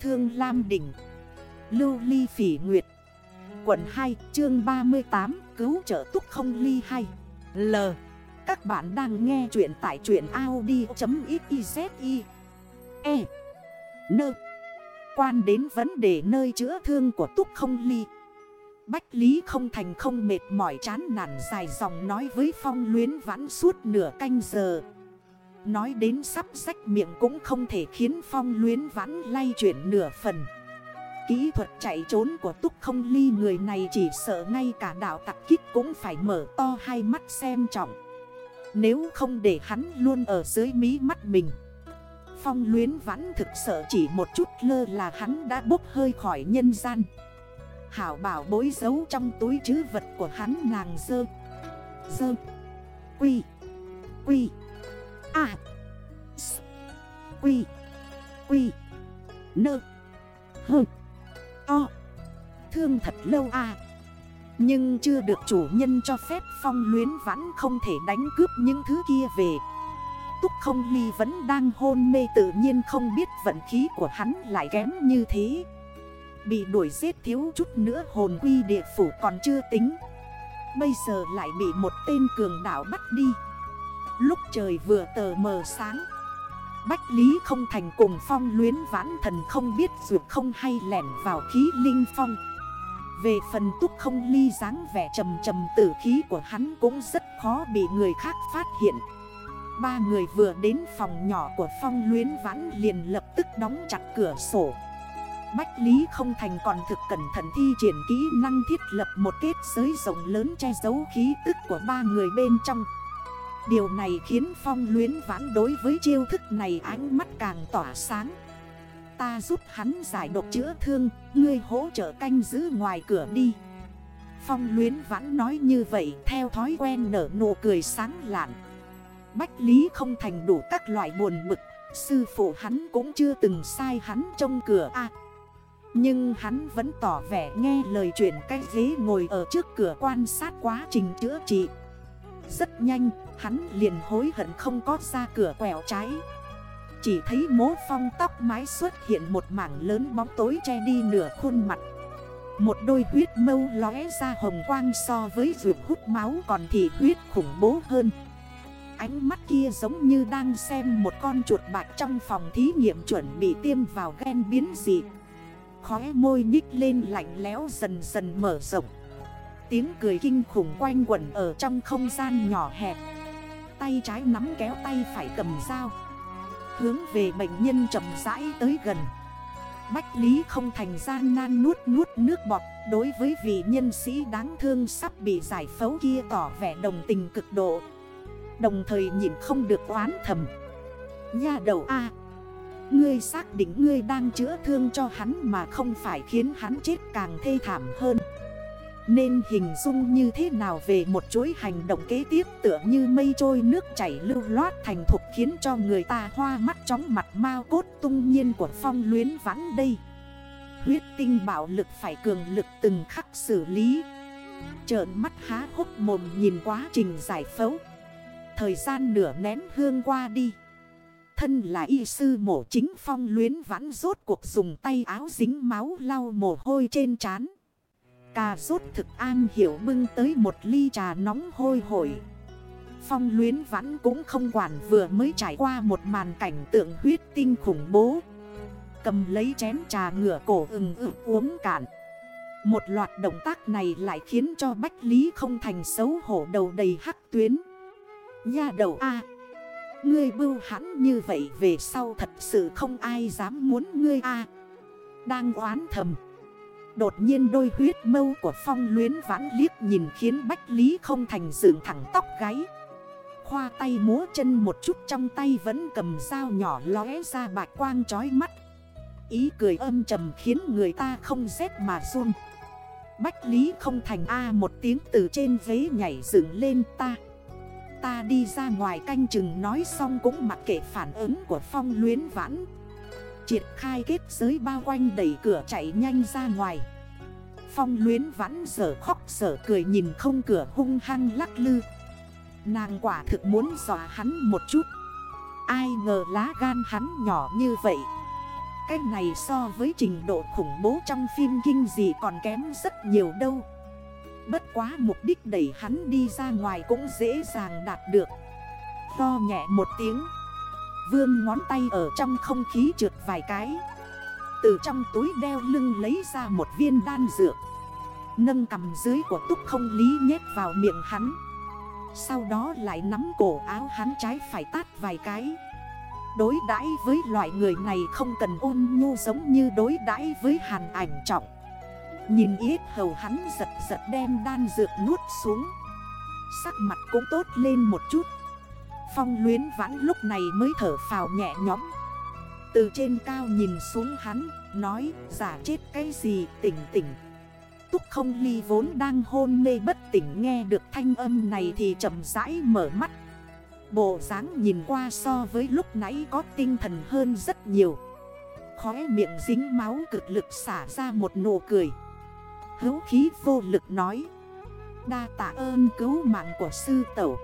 Thương Lam Đỉnh. Lưu Ly Phỉ Nguyệt. Quận 2 chương 38 Cứu trợ túc không ly 2 L. Các bạn đang nghe chuyện tại truyện Audi.xyz E. Nơ Quan đến vấn đề nơi chữa thương của túc không ly. Bách Lý không thành không mệt mỏi chán nản dài dòng nói với phong luyến vãn suốt nửa canh giờ. Nói đến sắp sách miệng cũng không thể khiến phong luyến vãn lay chuyển nửa phần. Kỹ thuật chạy trốn của túc không ly người này chỉ sợ ngay cả đạo tặc kích cũng phải mở to hai mắt xem trọng. Nếu không để hắn luôn ở dưới mí mắt mình, Phong luyến vãn thực sợ chỉ một chút lơ là hắn đã bốc hơi khỏi nhân gian. Hảo bảo bối giấu trong túi chứ vật của hắn nàng dơ Dơ, Quy Quy. A, S. Quy Quy Nơ Hơ O. Thương thật lâu à Nhưng chưa được chủ nhân cho phép phong luyến vẫn không thể đánh cướp những thứ kia về. Túc không ly vẫn đang hôn mê tự nhiên không biết vận khí của hắn lại kém như thế. Bị đuổi giết thiếu chút nữa hồn quy địa phủ còn chưa tính. Bây giờ lại bị một tên cường đảo bắt đi. Lúc trời vừa tờ mờ sáng, Bách Lý không thành cùng phong luyến vãn thần không biết dù không hay lẻn vào khí linh phong. Về phần túc không ly dáng vẻ trầm trầm tử khí của hắn cũng rất khó bị người khác phát hiện. Ba người vừa đến phòng nhỏ của phong luyến vãn liền lập tức đóng chặt cửa sổ. Bách Lý không thành còn thực cẩn thận thi triển kỹ năng thiết lập một kết giới rộng lớn che giấu khí tức của ba người bên trong. Điều này khiến phong luyến vãn đối với chiêu thức này ánh mắt càng tỏa sáng. Ta giúp hắn giải độc chữa thương Ngươi hỗ trợ canh giữ ngoài cửa đi. Phong luyến vãn nói như vậy Theo thói quen nở nụ cười sáng lạn. Bách Lý không thành đủ các loại buồn bực Sư phụ hắn cũng chưa từng sai hắn trong cửa a. Nhưng hắn vẫn tỏ vẻ nghe lời chuyện cái ghế ngồi ở trước cửa quan sát quá trình chữa trị. Rất nhanh, hắn liền hối hận không có ra cửa quẹo trái. Chỉ thấy mố phong tóc mái xuất hiện một mảng lớn bóng tối che đi nửa khuôn mặt. Một đôi huyết mâu lóe ra hồng quang so với ruột hút máu còn thì huyết khủng bố hơn. Ánh mắt kia giống như đang xem một con chuột bạch trong phòng thí nghiệm chuẩn bị tiêm vào ghen biến dị. Khóe môi nhích lên lạnh lẽo dần dần mở rộng. Tiếng cười kinh khủng quanh quẩn ở trong không gian nhỏ hẹp. Tay trái nắm kéo tay phải cầm dao. Hướng về bệnh nhân chậm rãi tới gần. Bách Lý không thành gian nan nuốt nuốt nước bọt. Đối với vị nhân sĩ đáng thương sắp bị giải phẫu kia tỏ vẻ đồng tình cực độ. Đồng thời nhìn không được oán thầm. Nha đầu A, Ngươi xác định ngươi đang chữa thương cho hắn mà không phải khiến hắn chết càng thê thảm hơn. Nên hình dung như thế nào về một chuỗi hành động kế tiếp tựa như mây trôi, nước chảy lưu loát thành thục khiến cho người ta hoa mắt chóng mặt mau cốt tung nhiên của phong luyến vãn đây. Huyết tinh bạo lực phải cường lực từng khắc xử lý. Trợn mắt há hốc mồm nhìn quá trình giải phẫu. Thời gian nửa nén hương qua đi. Thân là y sư mổ chính phong luyến vãn rốt cuộc dùng tay áo dính máu lau mồ hôi trên trán. Cà rốt thực an hiểu bưng tới một ly trà nóng hôi hổi. Phong luyến vãn cũng không quản vừa mới trải qua một màn cảnh tượng huyết tinh khủng bố. Cầm lấy chén trà ngửa cổ ừng ử uống cạn. Một loạt động tác này lại khiến cho Bách Lý không thành xấu hổ đầu đầy hắc tuyến. Nha đầu A, Ngươi bưu hắn như vậy về sau thật sự không ai dám muốn ngươi A. Đang oán thầm Đột nhiên đôi huyết mâu của phong luyến vãn liếc nhìn khiến Bách Lý không thành dựng thẳng tóc gáy. Khoa tay múa chân một chút trong tay vẫn cầm dao nhỏ lóe ra bạch quang chói mắt. Ý cười âm trầm khiến người ta không rét mà run. Bách Lý không thành A một tiếng từ trên ghế nhảy dựng lên ta. Ta đi ra ngoài canh chừng nói xong cũng mặc kệ phản ứng của phong luyến vãn. Triệt khai kết giới bao quanh đẩy cửa chạy nhanh ra ngoài. Phong luyến vãn sở khóc sở cười nhìn không cửa hung hăng lắc lư. Nàng quả thực muốn dọa hắn một chút. Ai ngờ lá gan hắn nhỏ như vậy. Cái này so với trình độ khủng bố trong phim kinh dị còn kém rất nhiều đâu. Bất quá mục đích đẩy hắn đi ra ngoài cũng dễ dàng đạt được. To nhẹ một tiếng. Vương ngón tay ở trong không khí trượt vài cái. Từ trong túi đeo lưng lấy ra một viên đan dược. Nâng cầm dưới của túc không lý nhét vào miệng hắn. Sau đó lại nắm cổ áo hắn trái phải tát vài cái. Đối đãi với loại người này không cần ôn nhu giống như đối đãi với hàn ảnh trọng. Nhìn yết hầu hắn giật giật đem đan dược nuốt xuống. Sắc mặt cũng tốt lên một chút. Phong luyến vãn lúc này mới thở phào nhẹ nhõm. Từ trên cao nhìn xuống hắn, Nói, giả chết cái gì, tỉnh tỉnh. Túc không ly vốn đang hôn mê bất tỉnh Nghe được thanh âm này thì chậm rãi mở mắt. Bộ dáng nhìn qua so với lúc nãy có tinh thần hơn rất nhiều. Khóe miệng dính máu cực lực xả ra một nụ cười. Hấu khí vô lực nói, Đa tạ ơn cứu mạng của sư tẩu